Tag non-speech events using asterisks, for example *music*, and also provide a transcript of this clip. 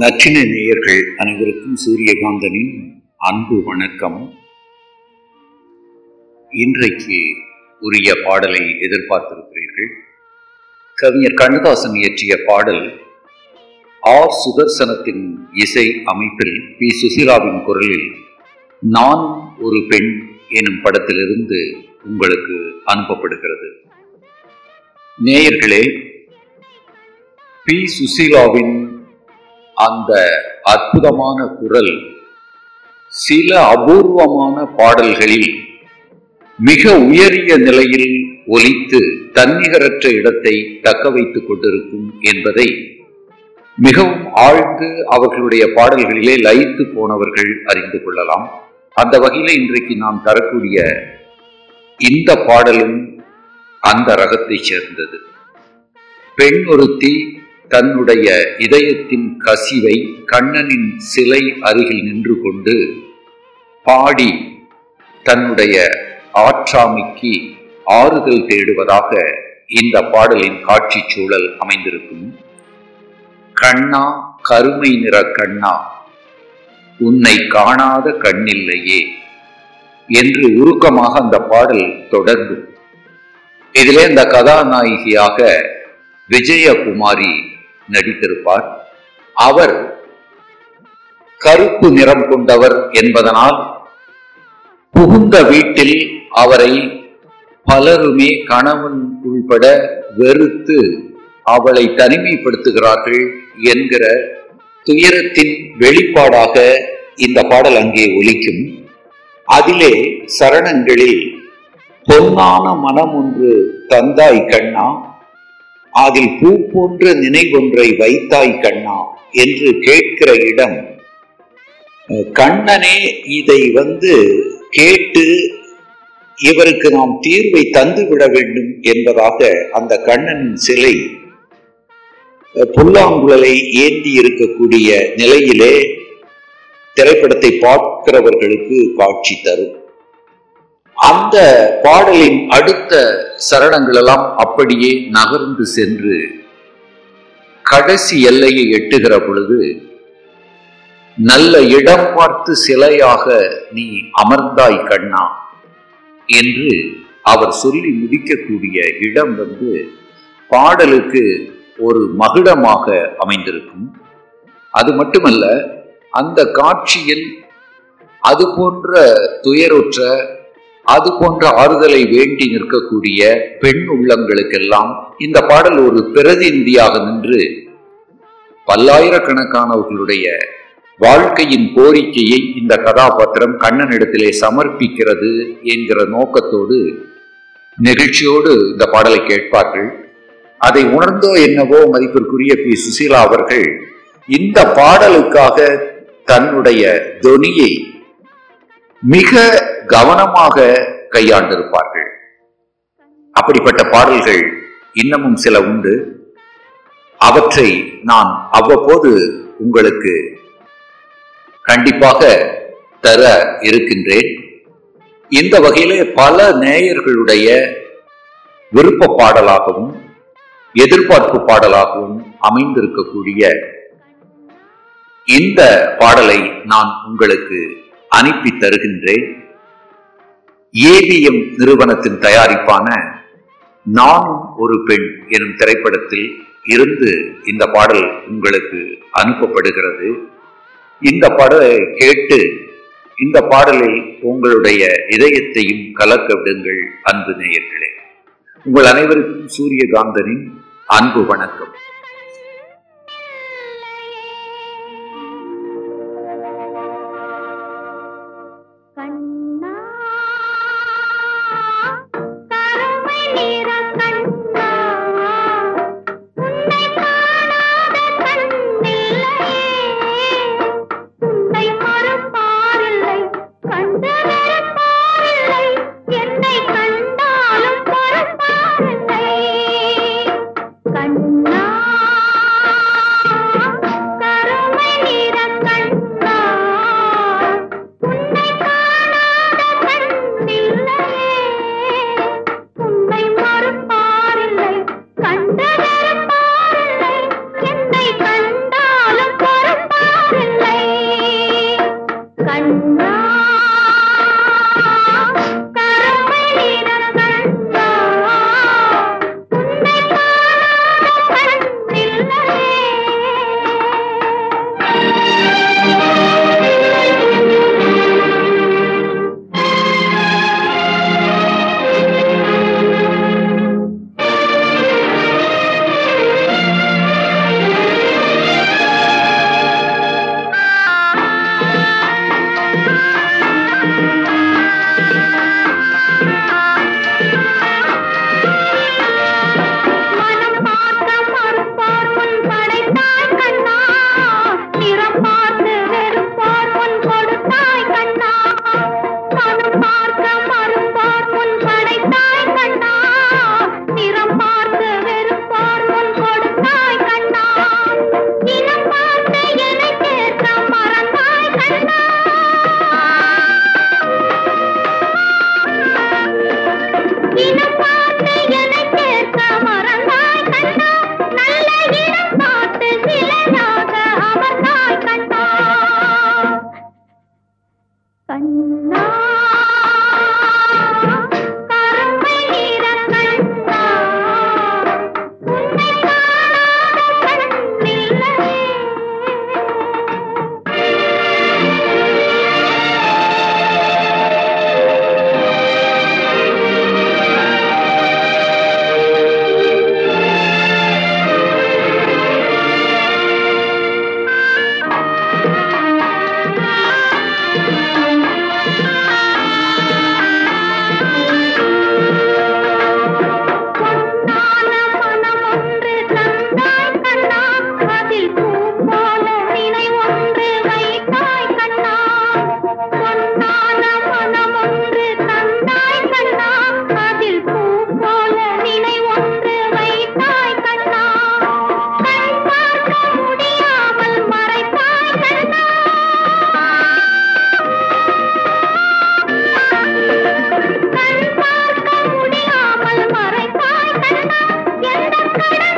நற்றின நேயர்கள் அனைவருக்கும் சூரியகாந்தனின் அன்பு வணக்கம். இன்றைக்கு உரிய பாடலை எதிர்பார்த்திருக்கிறீர்கள். கவிஞர் கண்ணதாசன் இயற்றிய பாடல் ஆர் சுதர்சனத்தின் இசை அமைப்பில் பி சுசிலாவின் குரலில் நான் ஒரு பெண் எனும் படத்திலிருந்து உங்களுக்கு அனுப்பப்படுகிறது. நேயர்களே பி சுசீலாவின் அந்த அற்புதமான குரல் சில அபூர்வமான பாடல்களில் மிக உயரிய நிலையில் ஒலித்து தன்னிகரற்ற இடத்தை தக்க வைத்துக் கொண்டிருக்கும் என்பதை மிகவும் ஆழ்ந்து அவர்களுடைய பாடல்களிலே லயித்து போனவர்கள் அறிந்து கொள்ளலாம். அந்த வகையில் இன்றைக்கு நாம் தரக்கூடிய இந்த பாடலும் அந்த ரகத்தை சேர்ந்தது. பெண் ஒருத்தி தன்னுடைய இதயத்தின் கசிவை கண்ணனின் சிலை அருகில் நின்று கொண்டு பாடி தன்னுடைய ஆற்றாமைக்கு ஆறுதல் தேடுவதாக இந்த பாடலின் காட்சி சூழல் அமைந்திருக்கும். கண்ணா கருமை நிற கண்ணா உன்னை காணாத கண்ணில்லையே என்று உருக்கமாக அந்த பாடல் தொடர்ந்து இதிலே இந்த கதாநாயகியாக விஜயகுமாரி நடித்திருப்பார். அவர் கருப்பு நிறம் கொண்டவர் என்பதனால் புகுந்த வீட்டில் அவரை பலருமே கணவன் உள்பட வெறுத்து அவளை தனிமைப்படுத்துகிறார்கள் என்கிற துயரத்தின் வெளிப்பாடாக இந்த பாடல் அங்கே ஒலிக்கும். அதிலே சரணங்களில் பொன்னான மனம் ஒன்று தந்தாய் கண்ணா அதில் பூ போன்ற நினைவொன்றை வைத்தாய் கண்ணா என்று கேட்கிற இடம். கண்ணனே இதை வந்து கேட்டு இவருக்கு நாம் தீர்வை தந்துவிட வேண்டும் என்பதாக அந்த கண்ணனின் சிலை புல்லாங்குழலை ஏந்தி இருக்கக்கூடிய நிலையிலே திரைப்படத்தை பார்க்கிறவர்களுக்கு காட்சி தரும். அந்த பாடலின் அடுத்த சரணங்கள் எல்லாம் அப்படியே நகர்ந்து சென்று கடைசி எல்லையை எட்டுகிற பொழுது நல்ல இடம் பார்த்து சிலையாக நீ அமர்ந்தாய் கண்ணா என்று அவர் சொல்லி முடிக்கக்கூடிய இடம் வந்து பாடலுக்கு ஒரு மகுடமாக அமைந்திருக்கும். அது மட்டுமல்ல அந்த காட்சியில் அது போன்ற துயருற்ற அது போன்ற ஆறுதலை வேண்டி நிற்கக்கூடிய பெண் உள்ளங்களுக்கெல்லாம் இந்த பாடல் ஒரு பிரதிநிதியாக நின்று பல்லாயிரக்கணக்கானவர்களுடைய வாழ்க்கையின் கோரிக்கையை இந்த கதாபாத்திரம் கண்ணனிடத்திலே சமர்ப்பிக்கிறது என்கிற நோக்கத்தோடு நெகிழ்ச்சியோடு இந்த பாடலை கேட்பார்கள். அதை உணர்ந்தோ என்னவோ மதிப்பிற்குரிய பி. சுசீலா அவர்கள் இந்த பாடலுக்காக தன்னுடைய தொனியை மிக கவனமாக கையாண்டிருப்பார்கள். அப்படிப்பட்ட பாடல்கள் இன்னமும் சில உண்டு. அவற்றை நான் அவ்வப்போது உங்களுக்கு கண்டிப்பாக தர இருக்கின்றேன். இந்த வகையிலே பல நேயர்களுடைய விருப்ப பாடலாகவும் எதிர்பார்ப்பு பாடலாகவும் அமைந்திருக்கக்கூடிய இந்த பாடலை நான் உங்களுக்கு அனுப்பி தருகின்றேன். ஏபிஎம் நிறுவனத்தின் தயாரிப்பான நானும் ஒரு பெண் எனும் திரைப்படத்தில் இருந்து இந்த பாடல் உங்களுக்கு அனுப்பப்படுகிறது. இந்த பாடலை கேட்டு இந்த பாடலில் உங்களுடைய இதயத்தையும் கலக்க விடுங்கள் அன்பு நேயர்களே. உங்கள் அனைவருக்கும் சூரியகாந்தனின் அன்பு வணக்கம். கண்ணா Bye-bye. *laughs*